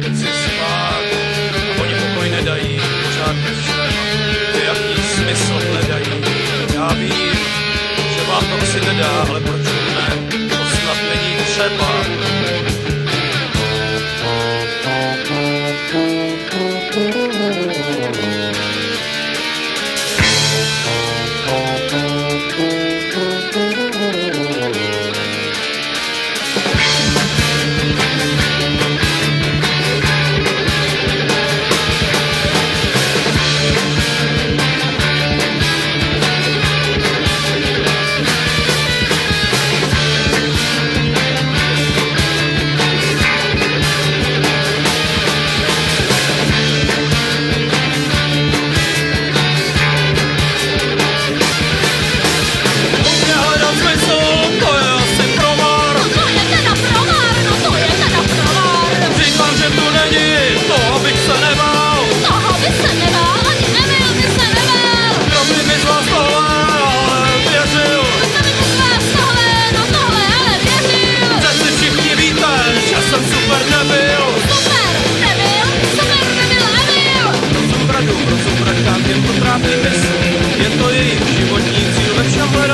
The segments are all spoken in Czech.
chci spát, a oni pokoj nedají, pořád myšlem, jaký smysl hledají. Já vím, že vám to asi nedá, ale proč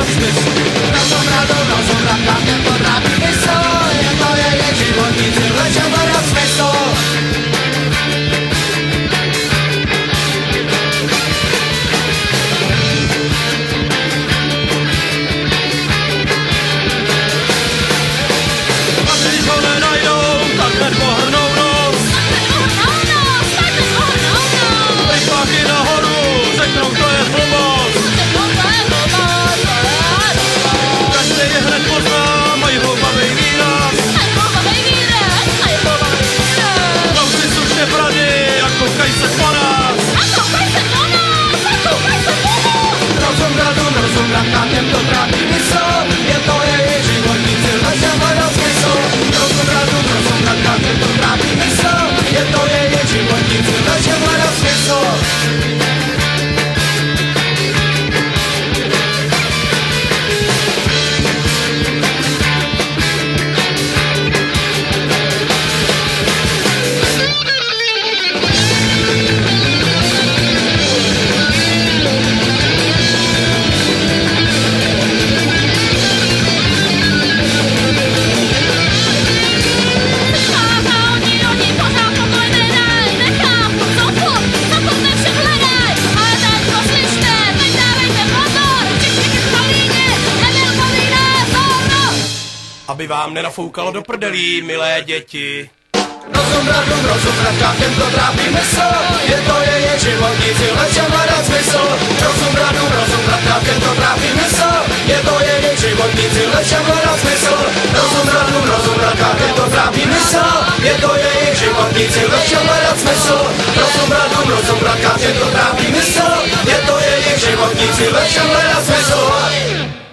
Christmas. That's a. aby vám nenafoukalo do prdelí, milé děti. Rozum radum, rozum radka, to trápí mysl, je to je je životní cíl, všem hledat smysl. Rozum radum, rozum radka, to trápí mysl, je to je je životní cíl, všem hledat smysl. Rozum radum, rozum radka, to trápí mysl, je to je je životní cíl, všem hledat smysl. Rozum radum, rozum radka, to trápí mysl, je to je je životní cíl, všem hledat smysl.